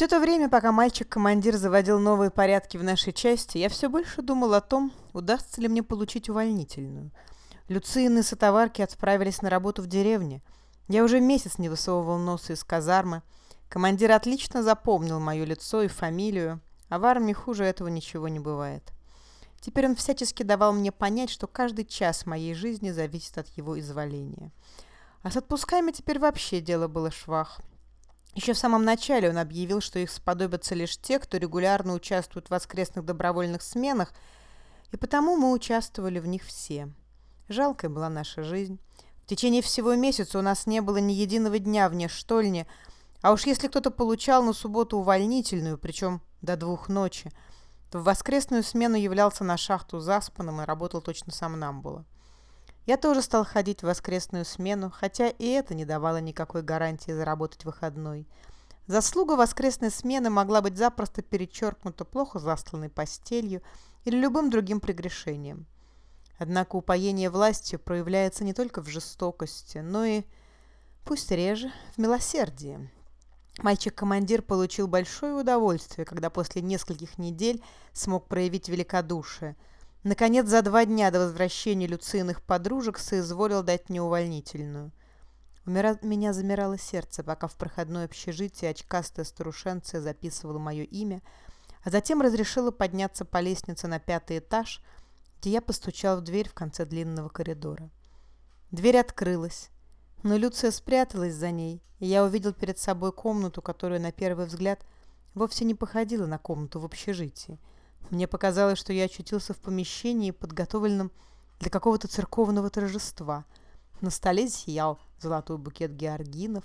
Все то время, пока мальчик-командир заводил новые порядки в нашей части, я все больше думал о том, удастся ли мне получить увольнительную. Люцины и сотоварки отправились на работу в деревне. Я уже месяц не высовывал носа из казармы. Командир отлично запомнил мое лицо и фамилию, а в армии хуже этого ничего не бывает. Теперь он всячески давал мне понять, что каждый час моей жизни зависит от его изволения. А с отпусками теперь вообще дело было швах. Еще в самом начале он объявил, что их сподобятся лишь те, кто регулярно участвует в воскресных добровольных сменах, и потому мы участвовали в них все. Жалкая была наша жизнь. В течение всего месяца у нас не было ни единого дня вне штольни, а уж если кто-то получал на субботу увольнительную, причем до двух ночи, то в воскресную смену являлся на шахту заспанным и работал точно сам нам было. Я тоже стал ходить в воскресную смену, хотя и это не давало никакой гарантии заработать выходной. Заслуга воскресной смены могла быть запросто перечеркнута плохо застланной постелью или любым другим прегрешением. Однако упоение властью проявляется не только в жестокости, но и, пусть реже, в милосердии. Мальчик-командир получил большое удовольствие, когда после нескольких недель смог проявить великодушие – Наконец, за два дня до возвращения Люциных подружек соизволил дать мне увольнительную. У меня замирало сердце, пока в проходное общежитие очкастая старушенция записывала мое имя, а затем разрешила подняться по лестнице на пятый этаж, где я постучал в дверь в конце длинного коридора. Дверь открылась, но Люция спряталась за ней, и я увидел перед собой комнату, которая на первый взгляд вовсе не походила на комнату в общежитии. Мне показалось, что я очутился в помещении, подготовленном для какого-то церковного торжества. На столе сиял золотой букет георгинов,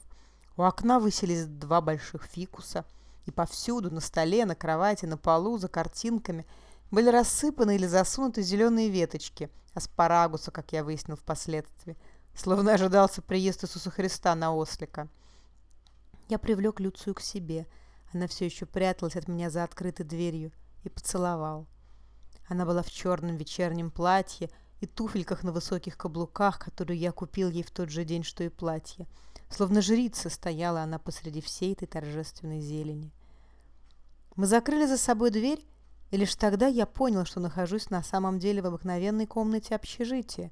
у окна высились два больших фикуса, и повсюду, на столе, на кровати, на полу, за картинками, были рассыпаны или засунуты зеленые веточки, аспарагуса, как я выяснил впоследствии, словно ожидался приезд Иисуса Христа на ослика. Я привлек Люцию к себе. Она все еще пряталась от меня за открытой дверью и поцеловал. Она была в черном вечернем платье и туфельках на высоких каблуках, которые я купил ей в тот же день, что и платье. Словно жрица стояла она посреди всей этой торжественной зелени. Мы закрыли за собой дверь, и лишь тогда я понял, что нахожусь на самом деле в обыкновенной комнате общежития,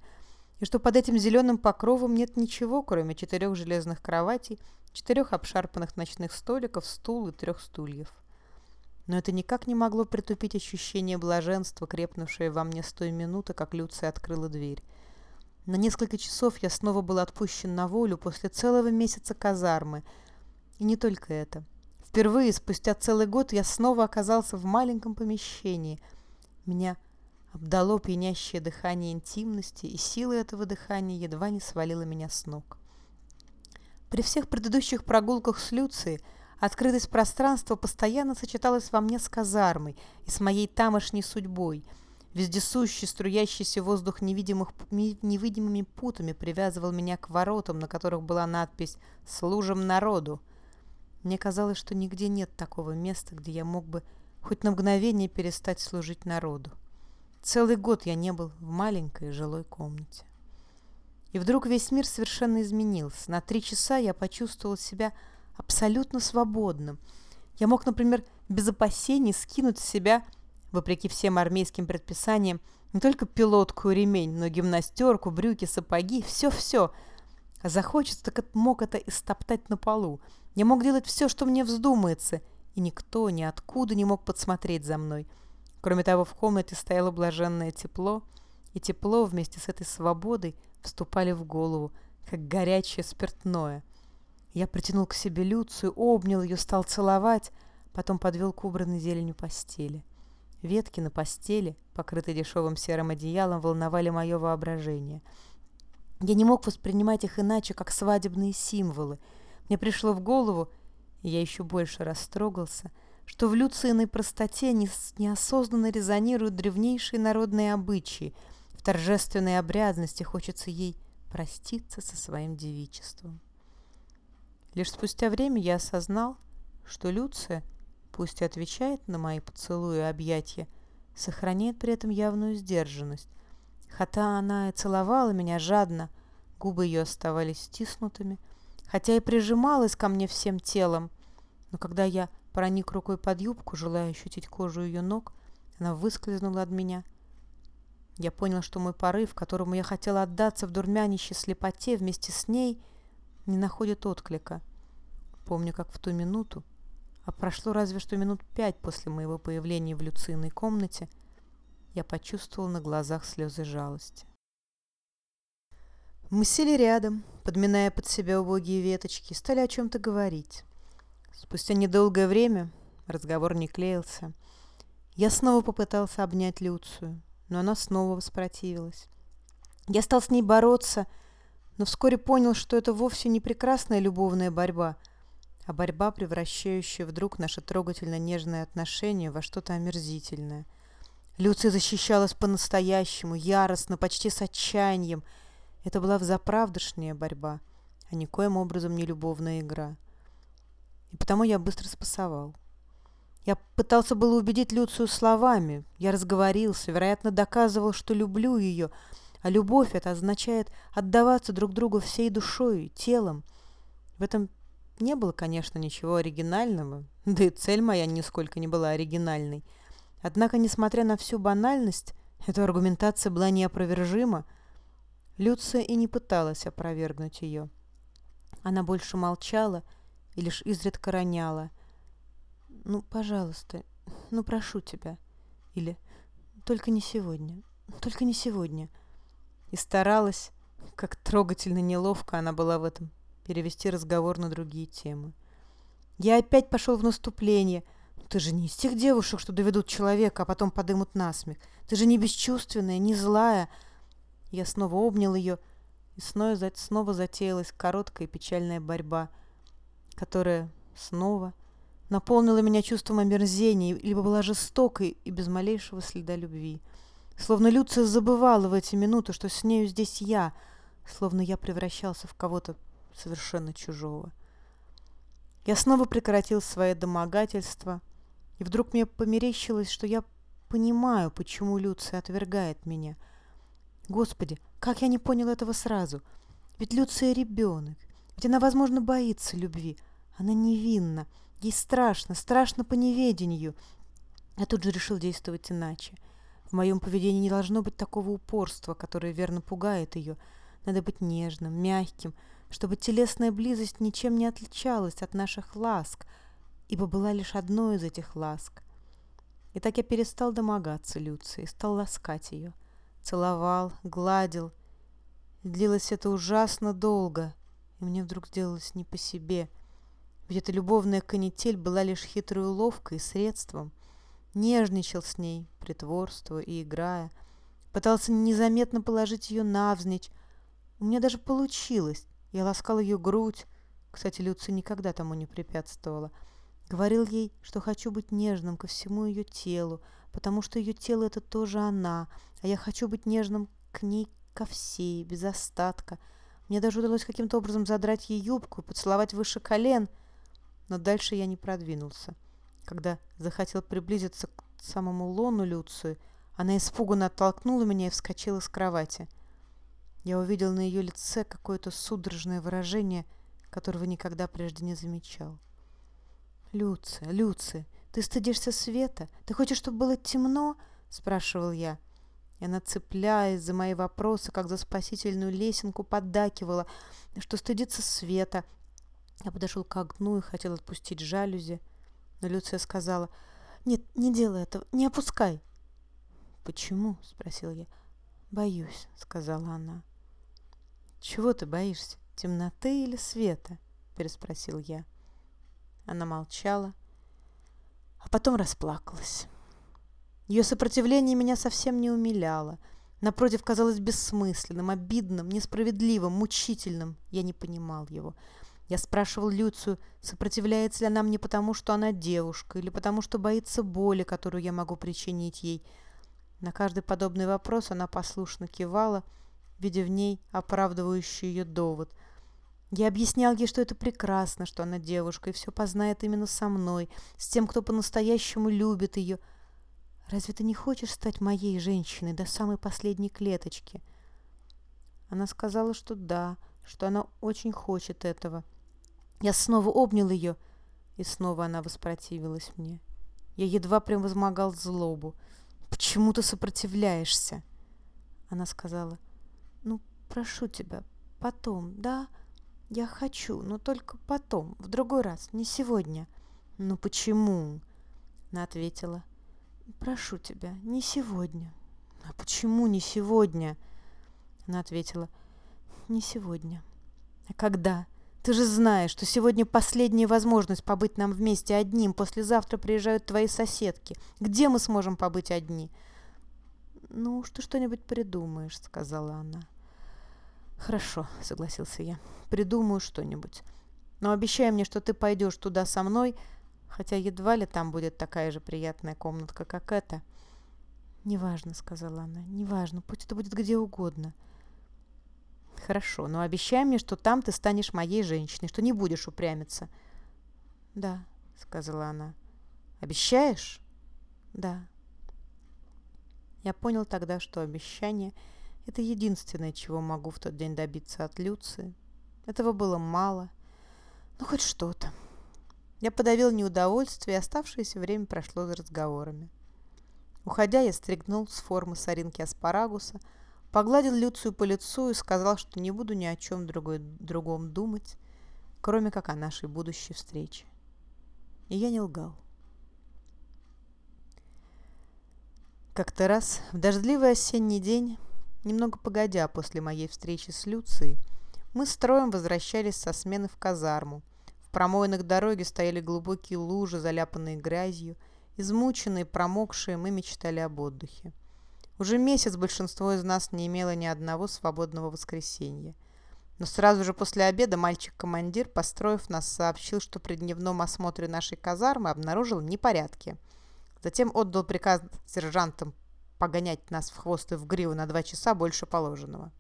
и что под этим зеленым покровом нет ничего, кроме четырех железных кроватей, четырех обшарпанных ночных столиков, стул и трех стульев. Но это никак не могло притупить ощущение блаженства, крепнувшее во мне с той минуты, как Люция открыла дверь. На несколько часов я снова был отпущен на волю после целого месяца казармы. И не только это. Впервые спустя целый год я снова оказался в маленьком помещении. Меня обдало пьянящее дыхание интимности, и сила этого дыхания едва не свалила меня с ног. При всех предыдущих прогулках с Люцией Открытость пространства постоянно сочеталась во мне с казармой и с моей тамошней судьбой. Вездесущий, струящийся воздух невидимых, невидимыми путами привязывал меня к воротам, на которых была надпись «Служим народу». Мне казалось, что нигде нет такого места, где я мог бы хоть на мгновение перестать служить народу. Целый год я не был в маленькой жилой комнате. И вдруг весь мир совершенно изменился. На три часа я почувствовал себя абсолютно свободным. Я мог, например, без опасений скинуть с себя, вопреки всем армейским предписаниям, не только пилотку и ремень, но гимнастерку, брюки, сапоги, все-все. А захочется, так мог это и стоптать на полу. Я мог делать все, что мне вздумается, и никто ниоткуда не мог подсмотреть за мной. Кроме того, в комнате стояло блаженное тепло, и тепло вместе с этой свободой вступали в голову, как горячее спиртное – я притянул к себе Люцию, обнял ее, стал целовать, потом подвел к убранной зеленью постели. Ветки на постели, покрытые дешевым серым одеялом, волновали мое воображение. Я не мог воспринимать их иначе, как свадебные символы. Мне пришло в голову, и я еще больше растрогался, что в Люцииной простоте неосознанно резонируют древнейшие народные обычаи. В торжественной обрядности хочется ей проститься со своим девичеством. Лишь спустя время я осознал, что Люция, пусть и отвечает на мои поцелуи и объятия, сохраняет при этом явную сдержанность. Хотя она и целовала меня жадно, губы ее оставались стиснутыми, хотя и прижималась ко мне всем телом, но когда я проник рукой под юбку, желая ощутить кожу ее ног. Она выскользнула от меня. Я понял, что мой порыв, которому я хотела отдаться в дурмянище слепоте вместе с ней, не находит отклика. Помню, как в ту минуту, а прошло разве что минут пять после моего появления в Люцийной комнате, я почувствовал на глазах слезы жалости. Мы сели рядом, подминая под себя убогие веточки, стали о чем-то говорить. Спустя недолгое время разговор не клеился. Я снова попытался обнять Люцию, но она снова воспротивилась. Я стал с ней бороться, но вскоре понял, что это вовсе не прекрасная любовная борьба, а борьба, превращающая вдруг наши трогательно нежные отношения во что-то омерзительное. Люция защищалась по-настоящему, яростно, почти с отчаянием. Это была взаправдышняя борьба, а никоим образом не любовная игра. И потому я быстро спасовал. Я пытался было убедить Люцию словами. Я разговорился, вероятно, доказывал, что люблю ее. А любовь это означает отдаваться друг другу всей душой, телом. В этом не было, конечно, ничего оригинального, да и цель моя нисколько не была оригинальной. Однако, несмотря на всю банальность, эта аргументация была неопровержима. Люция и не пыталась опровергнуть ее. Она больше молчала и лишь изредка роняла – ну, пожалуйста, ну, прошу тебя. Или только не сегодня, только не сегодня. И старалась, как трогательно неловко она была в этом, перевести разговор на другие темы. Я опять пошел в наступление. Ты же не из тех девушек, что доведут человека, а потом подымут насмех. Ты же не бесчувственная, не злая. Я снова обнял ее, и снова, снова затеялась короткая печальная борьба, которая снова наполнила меня чувством омерзения, либо была жестокой и без малейшего следа любви. Словно Люция забывала в эти минуты, что с нею здесь я, словно я превращался в кого-то совершенно чужого. Я снова прекратил свое домогательство, и вдруг мне померещилось, что я понимаю, почему Люция отвергает меня. Господи, как я не понял этого сразу? Ведь Люция ребенок, ведь она, возможно, боится любви. Она невинна, Ей страшно, страшно по неведению. Я тут же решил действовать иначе. В моем поведении не должно быть такого упорства, которое верно пугает ее. Надо быть нежным, мягким, чтобы телесная близость ничем не отличалась от наших ласк, ибо была лишь одной из этих ласк. И так я перестал домогаться Люции, стал ласкать ее. Целовал, гладил. Длилось это ужасно долго, и мне вдруг сделалось не по себе — ведь эта любовная канитель была лишь хитрой уловкой и средством. Нежничал с ней, притворствуя и играя. Пытался незаметно положить ее навзничь. У меня даже получилось. Я ласкал ее грудь. Кстати, Люция никогда тому не препятствовала. Говорил ей, что хочу быть нежным ко всему ее телу, потому что ее тело — это тоже она, а я хочу быть нежным к ней ко всей, без остатка. Мне даже удалось каким-то образом задрать ей юбку и поцеловать выше колен — но дальше я не продвинулся. Когда захотел приблизиться к самому лону Люции, она испуганно оттолкнула меня и вскочила с кровати. Я увидел на ее лице какое-то судорожное выражение, которого никогда прежде не замечал. «Люция, Люция, ты стыдишься света? Ты хочешь, чтобы было темно?» — спрашивал я. И она, цепляясь за мои вопросы, как за спасительную лесенку, поддакивала, что стыдится света, я подошел к окну и хотел отпустить жалюзи, но Люция сказала, «Нет, не делай этого, не опускай». «Почему?» — спросил я. «Боюсь», — сказала она. «Чего ты боишься, темноты или света?» — переспросил я. Она молчала, а потом расплакалась. Ее сопротивление меня совсем не умиляло. Напротив, казалось бессмысленным, обидным, несправедливым, мучительным. Я не понимал его. Я спрашивал Люцию, сопротивляется ли она мне потому, что она девушка, или потому, что боится боли, которую я могу причинить ей. На каждый подобный вопрос она послушно кивала, видя в ней оправдывающий ее довод. Я объяснял ей, что это прекрасно, что она девушка, и все познает именно со мной, с тем, кто по-настоящему любит ее. Разве ты не хочешь стать моей женщиной до самой последней клеточки? Она сказала, что да, что она очень хочет этого. Я снова обнял ее, И снова она воспротивилась мне. Я едва превозмогал злобу. «Почему ты сопротивляешься?» Она сказала, «Ну, прошу тебя, потом, да? Я хочу, но только потом, в другой раз, не сегодня». «Ну почему?» Она ответила, «Прошу тебя, не сегодня». «А почему не сегодня?» Она ответила, «Не сегодня». «А когда?» Ты же знаешь, что сегодня последняя возможность побыть нам вместе одним. Послезавтра приезжают твои соседки. Где мы сможем побыть одни?» «Ну, что что-нибудь придумаешь», — сказала она. «Хорошо», — согласился я. «Придумаю что-нибудь. Но обещай мне, что ты пойдешь туда со мной, хотя едва ли там будет такая же приятная комнатка, как эта». «Неважно», — сказала она. «Неважно. Пусть это будет где угодно». «Хорошо, но обещай мне, что там ты станешь моей женщиной, что не будешь упрямиться». «Да», — сказала она. «Обещаешь?» «Да». Я понял тогда, что обещание — это единственное, чего могу в тот день добиться от Люции. Этого было мало, но хоть что-то. Я подавил неудовольствие, и оставшееся время прошло за разговорами. Уходя, я стригнул с формы соринки аспарагуса — Погладил Люцию по лицу и сказал, что не буду ни о чем другой, другом думать, кроме как о нашей будущей встрече. И я не лгал. Как-то раз, в дождливый осенний день, немного погодя после моей встречи с Люцией, мы с троем возвращались со смены в казарму. В промоинах дороги стояли глубокие лужи, заляпанные грязью. Измученные, промокшие, мы мечтали об отдыхе. Уже месяц большинство из нас не имело ни одного свободного воскресенья. Но сразу же после обеда мальчик-командир, построив нас, сообщил, что при дневном осмотре нашей казармы обнаружил непорядки. Затем отдал приказ сержантам погонять нас в хвост и в гриву на два часа больше положенного.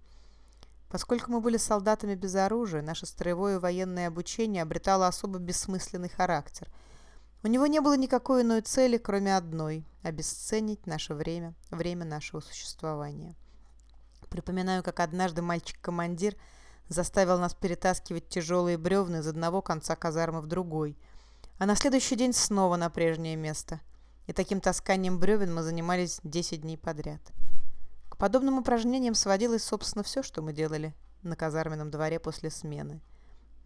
Поскольку мы были солдатами без оружия, наше строевое военное обучение обретало особо бессмысленный характер – у него не было никакой иной цели, кроме одной – обесценить наше время, время нашего существования. Припоминаю, как однажды мальчик-командир заставил нас перетаскивать тяжелые бревны из одного конца казармы в другой, а на следующий день снова на прежнее место. И таким тасканием бревен мы занимались 10 дней подряд. К подобным упражнениям сводилось, собственно, все, что мы делали на казарменном дворе после смены.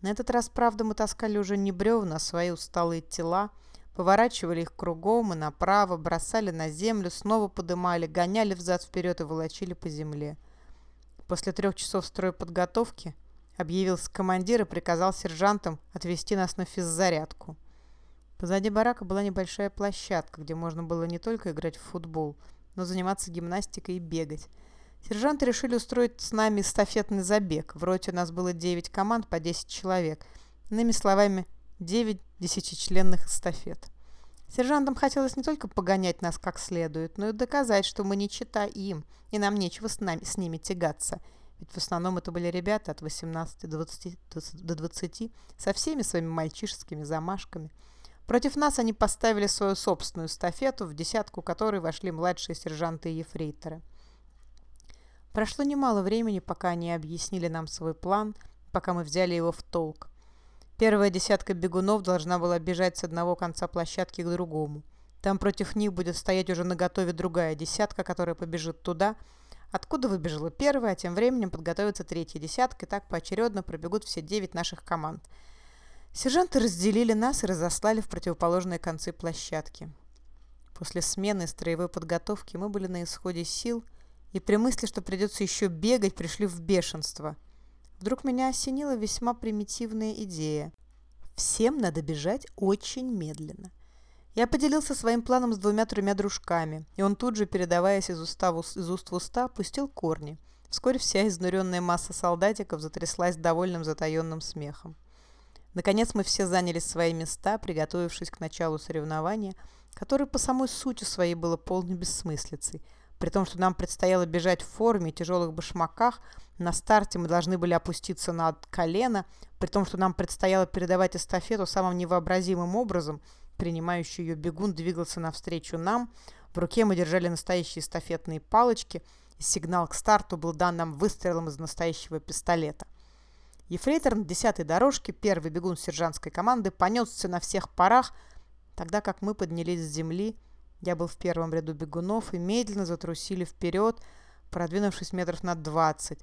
На этот раз, правда, мы таскали уже не бревна, а свои усталые тела – Поворачивали их кругом и направо, бросали на землю, снова подымали, гоняли взад-вперед и волочили по земле. После трех часов стройподготовки объявился командир и приказал сержантам отвезти нас на физзарядку. Позади барака была небольшая площадка, где можно было не только играть в футбол, но заниматься гимнастикой и бегать. Сержанты решили устроить с нами эстафетный забег. В роте у нас было 9 команд по 10 человек. Иными словами, 9 десятичленных эстафет. Сержантам хотелось не только погонять нас как следует, но и доказать, что мы не чита им, и нам нечего с, нами, с ними тягаться. Ведь в основном это были ребята от 18 до 20, до 20 со всеми своими мальчишескими замашками. Против нас они поставили свою собственную эстафету, в десятку которой вошли младшие сержанты и ефрейторы. Прошло немало времени, пока они объяснили нам свой план, пока мы взяли его в толк. Первая десятка бегунов должна была бежать с одного конца площадки к другому. Там против них будет стоять уже наготове другая десятка, которая побежит туда, откуда выбежала первая, а тем временем подготовится третья десятка, и так поочередно пробегут все девять наших команд. Сержанты разделили нас и разослали в противоположные концы площадки. После смены строевой подготовки мы были на исходе сил, и при мысли, что придется еще бегать, пришли в бешенство – Вдруг меня осенила весьма примитивная идея. Всем надо бежать очень медленно. Я поделился своим планом с двумя-тремя дружками, и он тут же, передаваясь из, уста в, из уст в уста, пустил корни. Вскоре вся изнуренная масса солдатиков затряслась довольным затаенным смехом. Наконец мы все заняли свои места, приготовившись к началу соревнования, которое по самой сути своей было полной бессмыслицей – при том, что нам предстояло бежать в форме, тяжелых башмаках, на старте мы должны были опуститься на колено, при том, что нам предстояло передавать эстафету самым невообразимым образом, принимающий ее бегун двигался навстречу нам, в руке мы держали настоящие эстафетные палочки, и сигнал к старту был дан нам выстрелом из настоящего пистолета. Ефрейтор на десятой дорожке, первый бегун сержантской команды, понесся на всех парах, тогда как мы поднялись с земли. Я был в первом ряду бегунов и медленно затрусили вперед, продвинувшись метров на двадцать.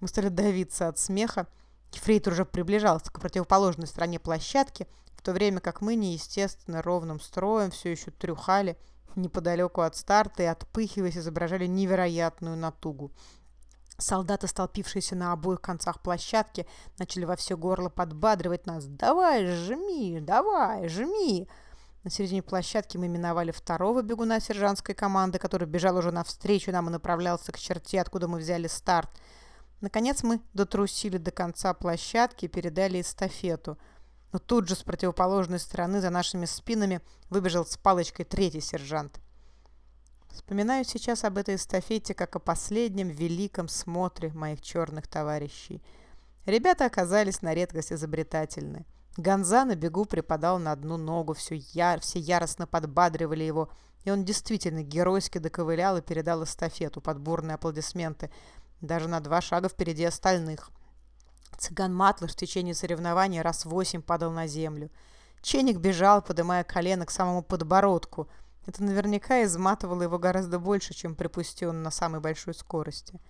Мы стали давиться от смеха. Ефрейтор уже приближался к противоположной стороне площадки, в то время как мы неестественно ровным строем все еще трюхали неподалеку от старта и, отпыхиваясь, изображали невероятную натугу. Солдаты, столпившиеся на обоих концах площадки, начали во все горло подбадривать нас. «Давай, жми! Давай, жми!» На середине площадки мы миновали второго бегуна сержантской команды, который бежал уже навстречу нам и направлялся к черте, откуда мы взяли старт. Наконец мы дотрусили до конца площадки и передали эстафету. Но тут же с противоположной стороны за нашими спинами выбежал с палочкой третий сержант. Вспоминаю сейчас об этой эстафете как о последнем великом смотре моих черных товарищей. Ребята оказались на редкость изобретательны. Гонза на бегу припадал на одну ногу, все, яр, все яростно подбадривали его, и он действительно геройски доковылял и передал эстафету под бурные аплодисменты, даже на два шага впереди остальных. Цыган Матлыш в течение соревнования раз восемь падал на землю. Ченик бежал, подымая колено к самому подбородку – это наверняка изматывало его гораздо больше, чем припустил он на самой большой скорости.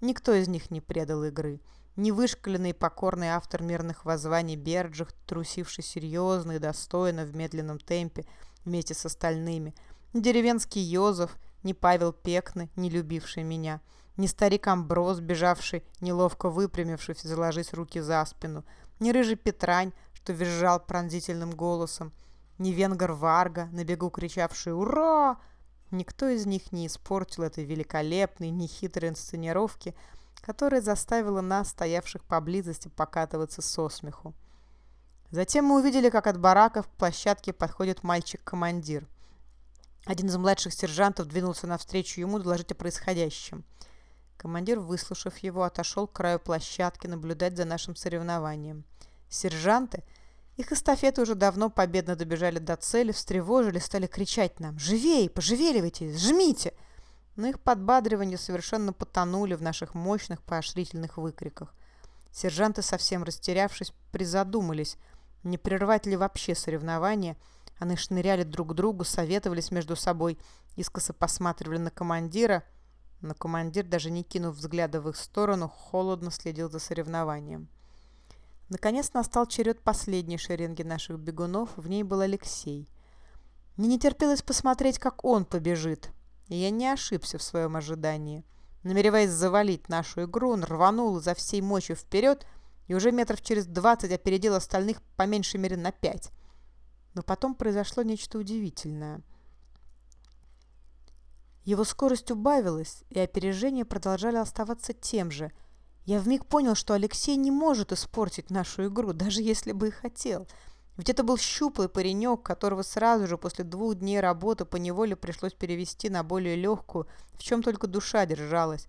Никто из них не предал игры. Ни вышкаленный и покорный автор мирных воззваний Берджих, трусивший серьезно и достойно в медленном темпе вместе с остальными, ни деревенский Йозеф, ни Павел Пекны, не любивший меня, ни старик Амброс, бежавший, неловко выпрямившись, заложив руки за спину, ни рыжий Петрань, что визжал пронзительным голосом, ни венгер Варга, на бегу кричавший «Ура!». Никто из них не испортил этой великолепной, нехитрой инсценировки, которая заставила нас, стоявших поблизости, покатываться со смеху. Затем мы увидели, как от бараков к площадке подходит мальчик-командир. Один из младших сержантов двинулся навстречу ему доложить о происходящем. Командир, выслушав его, отошел к краю площадки наблюдать за нашим соревнованием. Сержанты – их эстафеты уже давно победно добежали до цели, встревожили, стали кричать нам «Живей! Пожевеливайте! Жмите!» Но их подбадривания совершенно потонули в наших мощных поощрительных выкриках. Сержанты, совсем растерявшись, призадумались, не прервать ли вообще соревнования. Они шныряли друг к другу, советовались между собой, искоса посматривали на командира, но командир, даже не кинув взгляда в их сторону, холодно следил за соревнованием. Наконец настал черед последней шеренги наших бегунов, в ней был Алексей. Мне не терпелось посмотреть, как он побежит, и я не ошибся в своем ожидании. Намереваясь завалить нашу игру, он рванул изо всей мощи вперед и уже метров через двадцать опередил остальных по меньшей мере на пять. Но потом произошло нечто удивительное. Его скорость убавилась, и опережения продолжали оставаться тем же – я вмиг понял, что Алексей не может испортить нашу игру, даже если бы и хотел. Ведь это был щуплый паренек, которого сразу же после двух дней работы по неволе пришлось перевести на более легкую, в чем только душа держалась.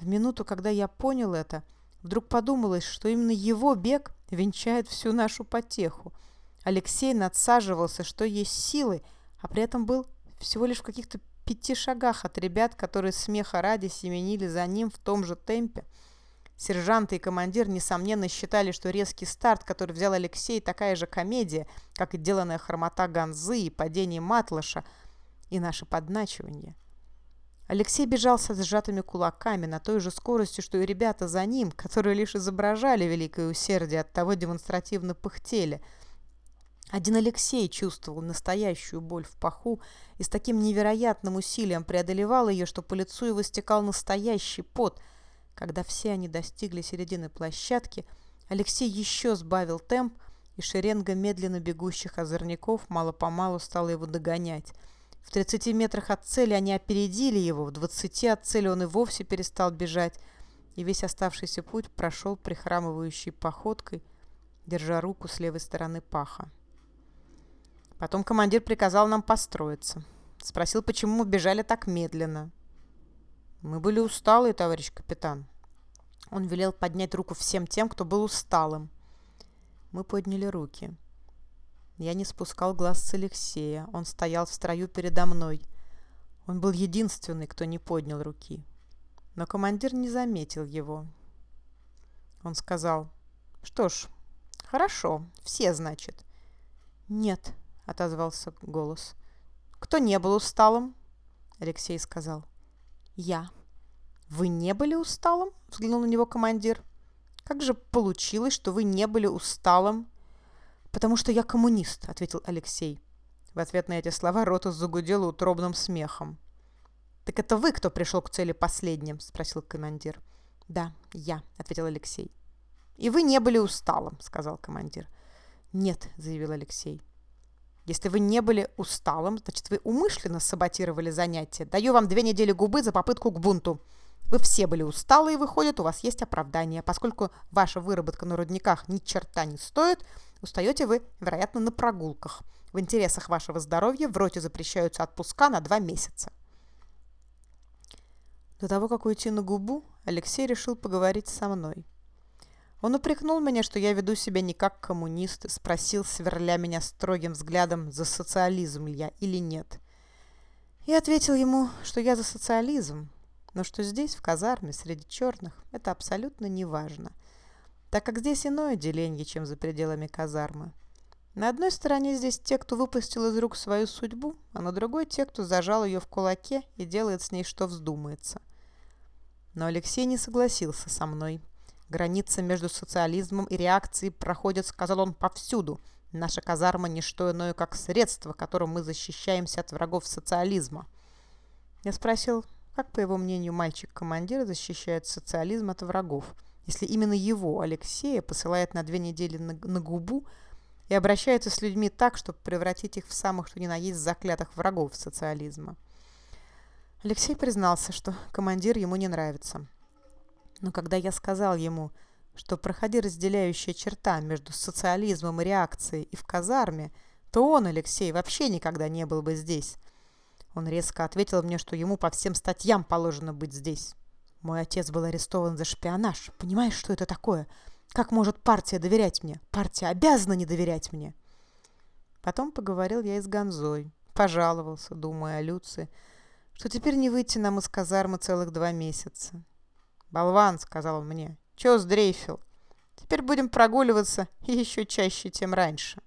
В минуту, когда я понял это, вдруг подумалось, что именно его бег венчает всю нашу потеху. Алексей надсаживался, что есть силы, а при этом был всего лишь в каких-то пяти шагах от ребят, которые смеха ради семенили за ним в том же темпе. Сержанты и командир, несомненно, считали, что резкий старт, который взял Алексей, такая же комедия, как и деланная хромота Ганзы и падение Матлаша, и наше подначивание. Алексей бежал со сжатыми кулаками на той же скорости, что и ребята за ним, которые лишь изображали великое усердие, от того демонстративно пыхтели. Один Алексей чувствовал настоящую боль в паху и с таким невероятным усилием преодолевал ее, что по лицу его стекал настоящий пот – когда все они достигли середины площадки, Алексей еще сбавил темп, и шеренга медленно бегущих озорников мало-помалу стала его догонять. В 30 метрах от цели они опередили его, в 20 от цели он и вовсе перестал бежать, и весь оставшийся путь прошел прихрамывающей походкой, держа руку с левой стороны паха. Потом командир приказал нам построиться. Спросил, почему мы бежали так медленно. «Мы были усталые, товарищ капитан». Он велел поднять руку всем тем, кто был усталым. Мы подняли руки. Я не спускал глаз с Алексея. Он стоял в строю передо мной. Он был единственный, кто не поднял руки. Но командир не заметил его. Он сказал, Что ж, хорошо, все, значит. Нет, отозвался голос. Кто не был усталым? Алексей сказал. Я. Вы не были усталым? Взглянул на него командир. Как же получилось, что вы не были усталым? Потому что я коммунист, ответил Алексей. В ответ на эти слова Рота загудела утробным смехом. «Так это вы, кто пришел к цели последним?» – спросил командир. «Да, я», – ответил Алексей. «И вы не были усталым», – сказал командир. «Нет», – заявил Алексей. «Если вы не были усталым, значит, вы умышленно саботировали занятия. Даю вам две недели губы за попытку к бунту. Вы все были усталы, и выходит, у вас есть оправдание. Поскольку ваша выработка на рудниках ни черта не стоит, устаете вы, вероятно, на прогулках. В интересах вашего здоровья в роте запрещаются отпуска на два месяца». До того, как уйти на губу, Алексей решил поговорить со мной. Он упрекнул меня, что я веду себя не как коммунист, спросил, сверля меня строгим взглядом, за социализм ли я или нет. Я ответил ему, что я за социализм, но что здесь, в казарме, среди черных, это абсолютно не важно, так как здесь иное деление, чем за пределами казармы. На одной стороне здесь те, кто выпустил из рук свою судьбу, а на другой те, кто зажал ее в кулаке и делает с ней, что вздумается. Но Алексей не согласился со мной. Граница между социализмом и реакцией проходит, сказал он, повсюду. Наша казарма – не что иное, как средство, которым мы защищаемся от врагов социализма. Я спросил, как, по его мнению, мальчик-командир защищает социализм от врагов, если именно его, Алексея, посылает на две недели на, на губу и обращается с людьми так, чтобы превратить их в самых что ни на есть заклятых врагов социализма. Алексей признался, что командир ему не нравится. Но когда я сказал ему, что проходи разделяющая черта между социализмом и реакцией и в казарме, то он, Алексей, вообще никогда не был бы здесь. Он резко ответил мне, что ему по всем статьям положено быть здесь. Мой отец был арестован за шпионаж. Понимаешь, что это такое? Как может партия доверять мне? Партия обязана не доверять мне. Потом поговорил я и с Гонзой. Пожаловался, думая о Люции, что теперь не выйти нам из казармы целых два месяца. «Болван», — сказал он мне, — «чё сдрейфил? Теперь будем прогуливаться и еще чаще, тем раньше».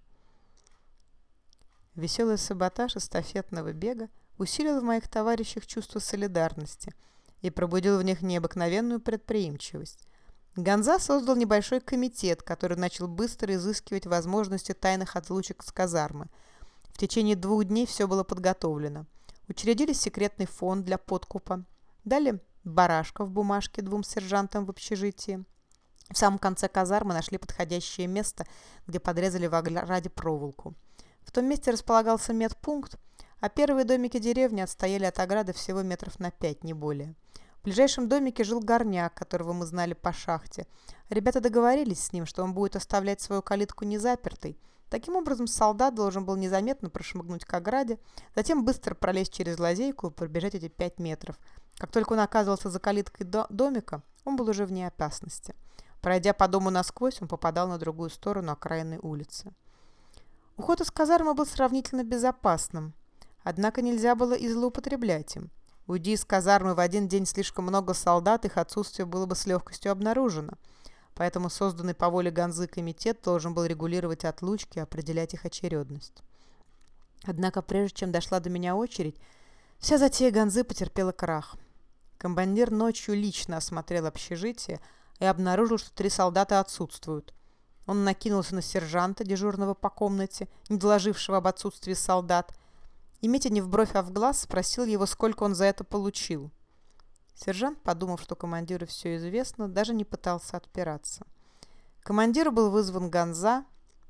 Веселый саботаж эстафетного бега усилил в моих товарищах чувство солидарности и пробудил в них необыкновенную предприимчивость. Гонза создал небольшой комитет, который начал быстро изыскивать возможности тайных отлучек с казармы. В течение двух дней все было подготовлено. Учредили секретный фонд для подкупа. Дали барашка в бумажке двум сержантам в общежитии. В самом конце казармы нашли подходящее место, где подрезали в ограде проволоку. В том месте располагался медпункт, а первые домики деревни отстояли от ограды всего метров на пять, не более. В ближайшем домике жил горняк, которого мы знали по шахте. Ребята договорились с ним, что он будет оставлять свою калитку незапертой, Таким образом, солдат должен был незаметно прошмыгнуть к ограде, затем быстро пролезть через лазейку и пробежать эти пять метров. Как только он оказывался за калиткой до домика, он был уже вне опасности. Пройдя по дому насквозь, он попадал на другую сторону окраинной улицы. Уход из казармы был сравнительно безопасным, однако нельзя было и злоупотреблять им. Уйди из казармы в один день слишком много солдат, их отсутствие было бы с легкостью обнаружено – поэтому созданный по воле Ганзы комитет должен был регулировать отлучки и определять их очередность. Однако прежде чем дошла до меня очередь, вся затея Ганзы потерпела крах. Командир ночью лично осмотрел общежитие и обнаружил, что три солдата отсутствуют. Он накинулся на сержанта, дежурного по комнате, не доложившего об отсутствии солдат, и, метя не в бровь, а в глаз, спросил его, сколько он за это получил. Сержант, подумав, что командиру все известно, даже не пытался отпираться. Командиру был вызван Ганза,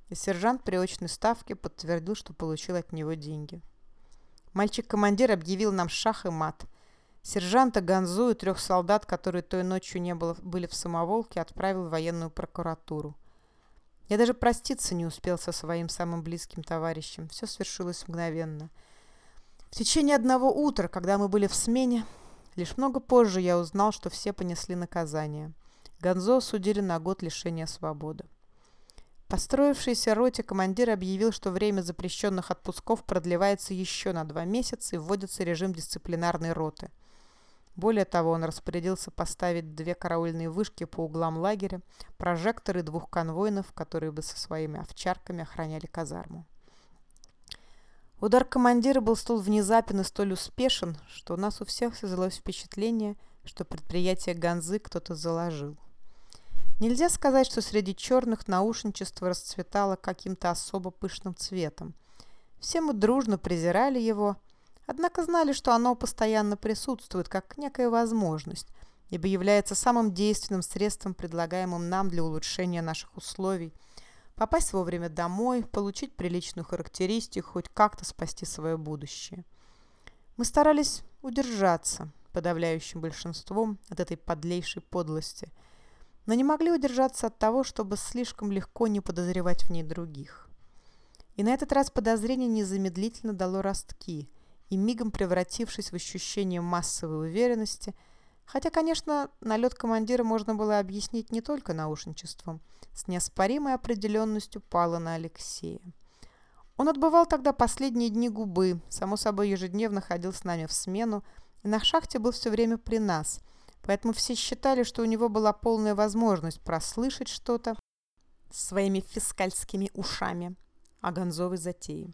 и сержант при очной ставке подтвердил, что получил от него деньги. Мальчик-командир объявил нам шах и мат. Сержанта Ганзу и трех солдат, которые той ночью не было, были в самоволке, отправил в военную прокуратуру. Я даже проститься не успел со своим самым близким товарищем. Все свершилось мгновенно. В течение одного утра, когда мы были в смене, Лишь много позже я узнал, что все понесли наказание. Гонзо судили на год лишения свободы. Построившийся роте командир объявил, что время запрещенных отпусков продлевается еще на два месяца и вводится режим дисциплинарной роты. Более того, он распорядился поставить две караульные вышки по углам лагеря, прожекторы двух конвойнов, которые бы со своими овчарками охраняли казарму. Удар командира был столь внезапен и столь успешен, что у нас у всех создалось впечатление, что предприятие Ганзы кто-то заложил. Нельзя сказать, что среди черных наушничество расцветало каким-то особо пышным цветом. Все мы дружно презирали его, однако знали, что оно постоянно присутствует, как некая возможность, ибо является самым действенным средством, предлагаемым нам для улучшения наших условий, попасть вовремя домой, получить приличную характеристику, хоть как-то спасти свое будущее. Мы старались удержаться подавляющим большинством от этой подлейшей подлости, но не могли удержаться от того, чтобы слишком легко не подозревать в ней других. И на этот раз подозрение незамедлительно дало ростки, и мигом превратившись в ощущение массовой уверенности, хотя, конечно, налет командира можно было объяснить не только наушничеством, с неоспоримой определенностью пало на Алексея. Он отбывал тогда последние дни губы, само собой ежедневно ходил с нами в смену, и на шахте был все время при нас, поэтому все считали, что у него была полная возможность прослышать что-то своими фискальскими ушами о Гонзовой затее.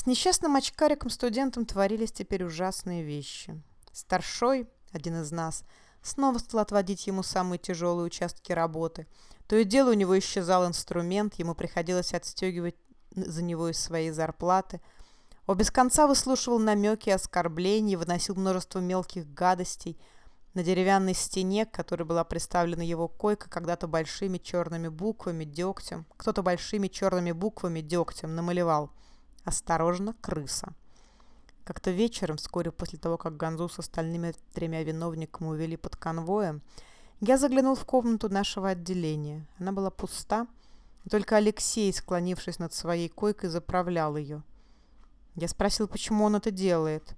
С несчастным очкариком-студентом творились теперь ужасные вещи. Старшой, один из нас, снова стал отводить ему самые тяжелые участки работы. То и дело у него исчезал инструмент, ему приходилось отстегивать за него из своей зарплаты. Он без конца выслушивал намеки, оскорбления, выносил множество мелких гадостей. На деревянной стене, к которой была приставлена его койка, когда-то большими черными буквами дегтем, кто-то большими черными буквами дегтем намалевал – Осторожно, крыса. Как-то вечером, вскоре после того, как Ганзу с остальными тремя виновниками увели под конвоем, я заглянул в комнату нашего отделения. Она была пуста, только Алексей, склонившись над своей койкой, заправлял ее. Я спросил, почему он это делает.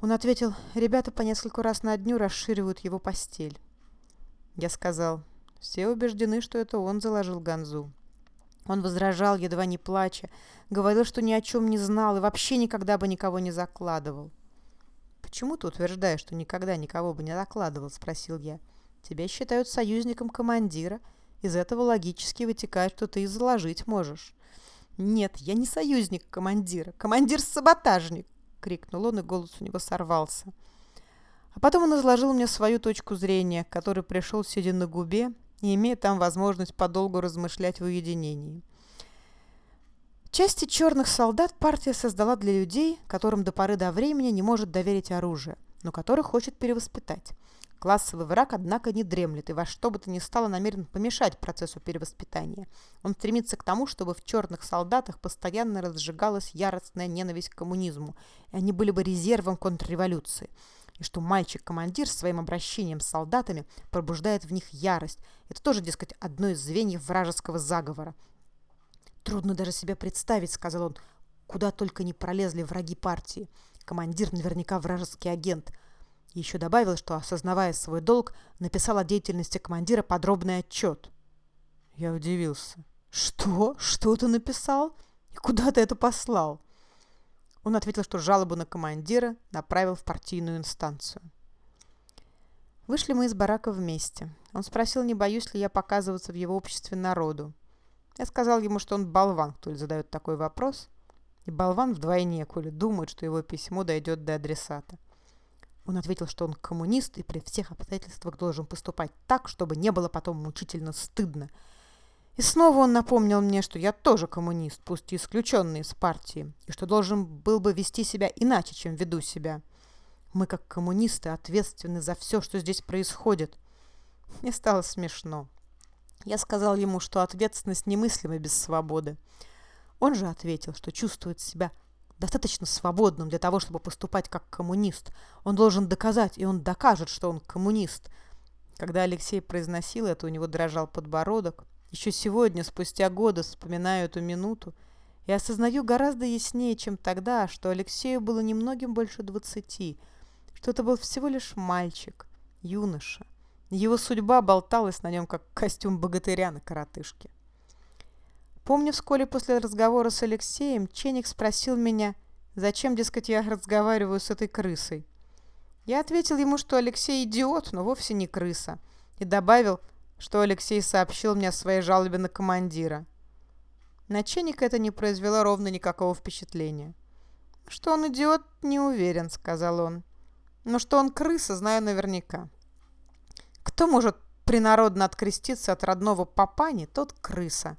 Он ответил, ребята по нескольку раз на дню расширивают его постель. Я сказал, все убеждены, что это он заложил Ганзу. Он возражал, едва не плача, говорил, что ни о чем не знал и вообще никогда бы никого не закладывал. «Почему ты утверждаешь, что никогда никого бы не закладывал?» – спросил я. «Тебя считают союзником командира. Из этого логически вытекает, что ты и заложить можешь». «Нет, я не союзник командира. Командир-саботажник!» – крикнул он, и голос у него сорвался. А потом он изложил мне свою точку зрения, который пришел, сидя на губе, не имея там возможность подолгу размышлять в уединении. Части черных солдат партия создала для людей, которым до поры до времени не может доверить оружие, но которых хочет перевоспитать. Классовый враг, однако, не дремлет и во что бы то ни стало намерен помешать процессу перевоспитания. Он стремится к тому, чтобы в черных солдатах постоянно разжигалась яростная ненависть к коммунизму, и они были бы резервом контрреволюции и что мальчик-командир своим обращением с солдатами пробуждает в них ярость. Это тоже, дескать, одно из звеньев вражеского заговора. «Трудно даже себе представить», — сказал он, — «куда только не пролезли враги партии. Командир наверняка вражеский агент». Еще добавил, что, осознавая свой долг, написал о деятельности командира подробный отчет. Я удивился. «Что? Что ты написал? И куда ты это послал?» Он ответил, что жалобу на командира направил в партийную инстанцию. Вышли мы из барака вместе. Он спросил, не боюсь ли я показываться в его обществе народу. Я сказал ему, что он болван, кто ли задает такой вопрос. И болван вдвойне, коли думает, что его письмо дойдет до адресата. Он ответил, что он коммунист и при всех обстоятельствах должен поступать так, чтобы не было потом мучительно стыдно – и снова он напомнил мне, что я тоже коммунист, пусть и исключенный из партии, и что должен был бы вести себя иначе, чем веду себя. Мы, как коммунисты, ответственны за все, что здесь происходит. Мне стало смешно. Я сказал ему, что ответственность немыслима без свободы. Он же ответил, что чувствует себя достаточно свободным для того, чтобы поступать как коммунист. Он должен доказать, и он докажет, что он коммунист. Когда Алексей произносил это, у него дрожал подбородок. Еще сегодня, спустя годы, вспоминаю эту минуту и осознаю гораздо яснее, чем тогда, что Алексею было немногим больше двадцати, что это был всего лишь мальчик, юноша. Его судьба болталась на нем, как костюм богатыря на коротышке. Помню, вскоре после разговора с Алексеем Ченик спросил меня, зачем, дескать, я разговариваю с этой крысой. Я ответил ему, что Алексей идиот, но вовсе не крыса, и добавил, что Алексей сообщил мне о своей жалобе на командира. Начальника это не произвело ровно никакого впечатления. «Что он идиот, не уверен», — сказал он. «Но что он крыса, знаю наверняка. Кто может принародно откреститься от родного папани, тот крыса».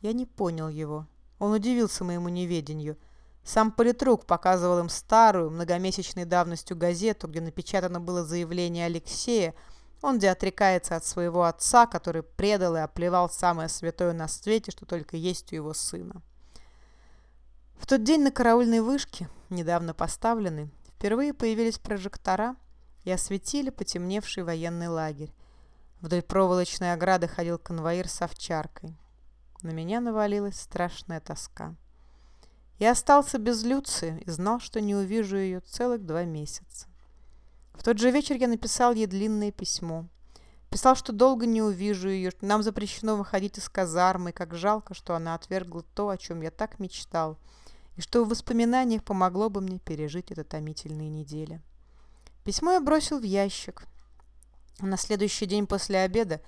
Я не понял его. Он удивился моему неведению. Сам политрук показывал им старую, многомесячной давностью газету, где напечатано было заявление Алексея, он где отрекается от своего отца, который предал и оплевал самое святое на свете, что только есть у его сына. В тот день на караульной вышке, недавно поставленной, впервые появились прожектора и осветили потемневший военный лагерь. Вдоль проволочной ограды ходил конвоир с овчаркой. На меня навалилась страшная тоска. Я остался без Люции и знал, что не увижу ее целых два месяца. В тот же вечер я написал ей длинное письмо. Писал, что долго не увижу ее, что нам запрещено выходить из казармы, и как жалко, что она отвергла то, о чем я так мечтал, и что в воспоминаниях помогло бы мне пережить это томительные недели. Письмо я бросил в ящик. На следующий день после обеда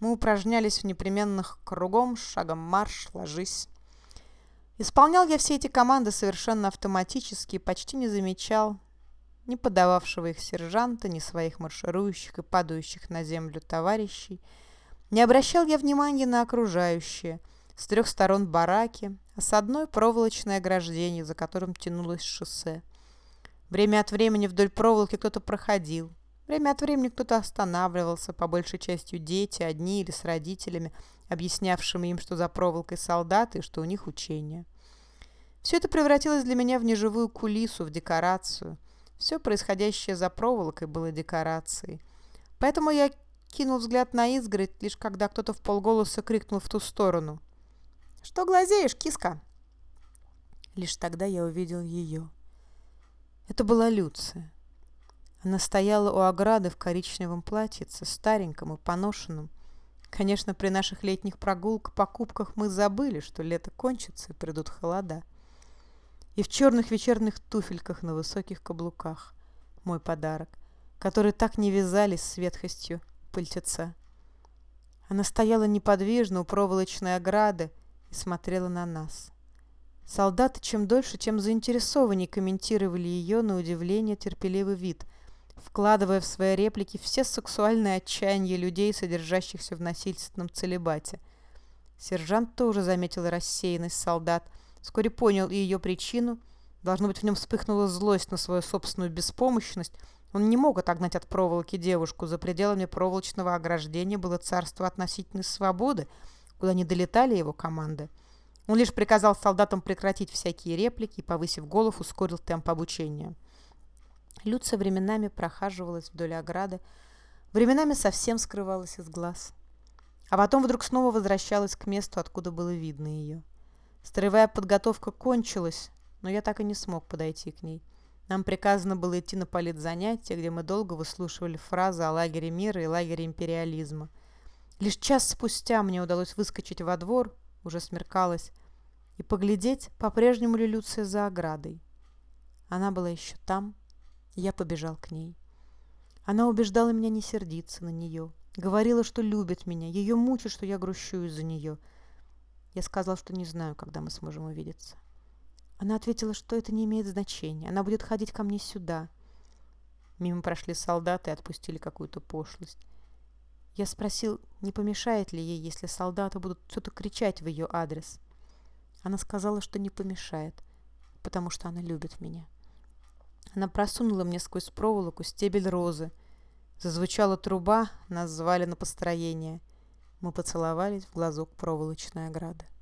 мы упражнялись в непременных кругом, шагом марш, ложись. Исполнял я все эти команды совершенно автоматически и почти не замечал, ни подававшего их сержанта, ни своих марширующих и падающих на землю товарищей. Не обращал я внимания на окружающее. С трех сторон бараки, а с одной проволочное ограждение, за которым тянулось шоссе. Время от времени вдоль проволоки кто-то проходил. Время от времени кто-то останавливался, по большей частью дети, одни или с родителями, объяснявшими им, что за проволокой солдаты и что у них учения. Все это превратилось для меня в неживую кулису, в декорацию – все происходящее за проволокой было декорацией. Поэтому я кинул взгляд на изгородь, лишь когда кто-то в полголоса крикнул в ту сторону. «Что глазеешь, киска?» Лишь тогда я увидел ее. Это была Люция. Она стояла у ограды в коричневом платьице, стареньком и поношенном. Конечно, при наших летних прогулках, покупках мы забыли, что лето кончится и придут холода и в черных вечерних туфельках на высоких каблуках. Мой подарок, который так не вязались с ветхостью пыльтеца. Она стояла неподвижно у проволочной ограды и смотрела на нас. Солдаты чем дольше, тем заинтересованнее комментировали ее на удивление терпеливый вид, вкладывая в свои реплики все сексуальные отчаяния людей, содержащихся в насильственном целебате. Сержант тоже заметил рассеянность солдат – Вскоре понял и ее причину. Должно быть, в нем вспыхнула злость на свою собственную беспомощность. Он не мог отогнать от проволоки девушку. За пределами проволочного ограждения было царство относительной свободы, куда не долетали его команды. Он лишь приказал солдатам прекратить всякие реплики и, повысив голову, ускорил темп обучения. Люция временами прохаживалась вдоль ограды, временами совсем скрывалась из глаз. А потом вдруг снова возвращалась к месту, откуда было видно ее. Строевая подготовка кончилась, но я так и не смог подойти к ней. Нам приказано было идти на политзанятия, где мы долго выслушивали фразы о лагере мира и лагере империализма. Лишь час спустя мне удалось выскочить во двор, уже смеркалось, и поглядеть, по-прежнему ли Люция за оградой. Она была еще там, и я побежал к ней. Она убеждала меня не сердиться на нее, говорила, что любит меня, ее мучит, что я грущу из-за нее — я сказал, что не знаю, когда мы сможем увидеться. Она ответила, что это не имеет значения. Она будет ходить ко мне сюда. Мимо прошли солдаты и отпустили какую-то пошлость. Я спросил, не помешает ли ей, если солдаты будут что-то кричать в ее адрес. Она сказала, что не помешает, потому что она любит меня. Она просунула мне сквозь проволоку стебель розы. Зазвучала труба, нас звали на построение — мы поцеловались в глазок проволочной ограды.